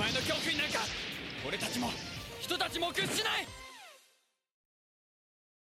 前の教訓になんか。俺たちも人たちも屈しない。